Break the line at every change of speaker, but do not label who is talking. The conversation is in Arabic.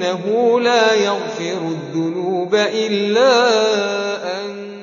فإنه لا يغفر الذنوب إلا أنت.